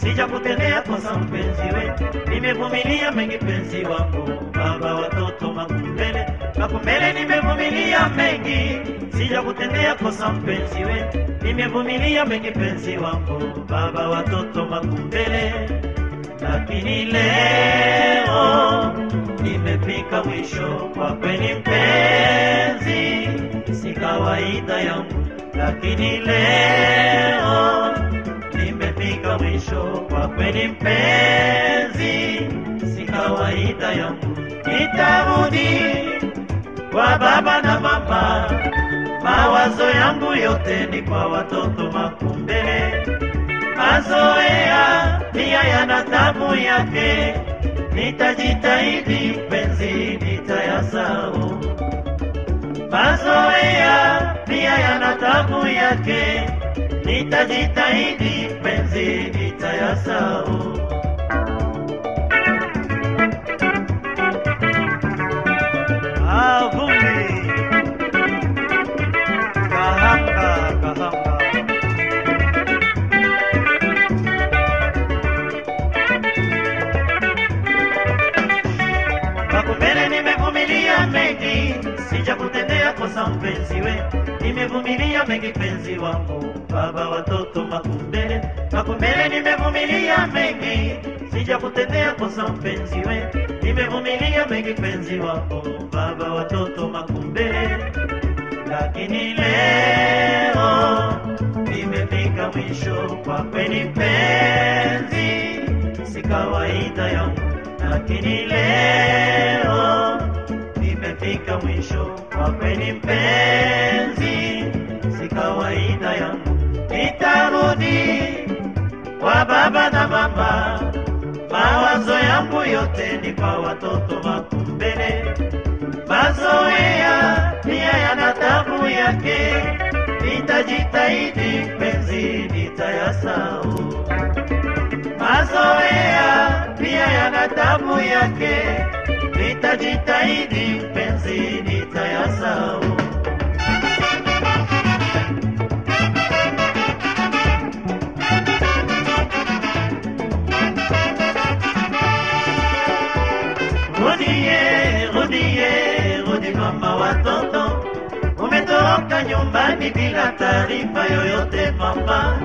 sijakutendea kosa mpenzi we, nimevumilia mengi penzi wangu, baba watoto makumbele makumbele, nimevumilia mengi, sijakutendea kosa mpenzi we, nimevumilia mengi penzi wangu, baba watoto makumbele, lakini leo nimefika mwisho kwa kweli mpenzi, si kawaida yangu, lakini leo nimefika mwisho kwa kweli mpenzi, si kawaida yangu, nitarudi kwa baba na mama, mawazo yangu yote ni kwa watoto makumbe mazoea pia yana tabu yake, nitajitahidi mpenzi, nitayasahau. Mazoea pia yana tabu yake, nitajitahidi penzi nitayasahau. Ah, sijakutendea kosa mpenzi we, nimevumilia mengi penzi wangu, baba watoto makumbele. Makumbele nimevumilia mengi, sijakutendea kosa mpenzi we, nimevumilia mengi penzi wako baba watoto makumbele. Lakini leo nimefika mwisho, kwa kweli mpenzi, si kawaida yangu lakini leo nimefika mwisho, kwa kweli mpenzi, si kawaida yangu. Nitarudi kwa baba na mama, mawazo yangu yote ni kwa watoto makumbele. Mazoea pia yana tabu yake, nitajitahidi penzi, nitayasahau mazoea pia yana tabu yake, nitajitahidi penzi nitayasahau. Watoto, umetoroka nyumbani bila taarifa yoyote mama.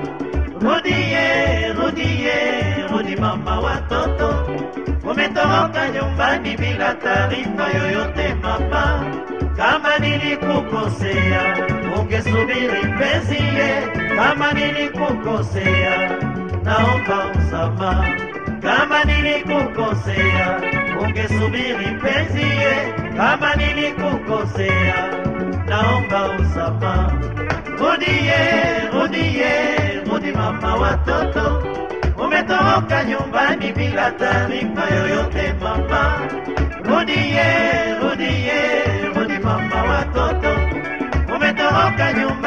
Rudie, rudie, rudi mama watoto, umetoroka nyumbani bila taarifa yoyote mama. Kama nilikukosea, ungesubiri mpenziye. Kama nilikukosea, naomba msamaha. Kama nilikukosea, ungesubiri mpenziye. Kama nilikukosea, naomba. Rudie, rudie, rudi mama watoto, umetoroka nyumbani bila taarifa yoyote mama. Rudie, rudie, rudi mama watoto, umetoroka nyumbani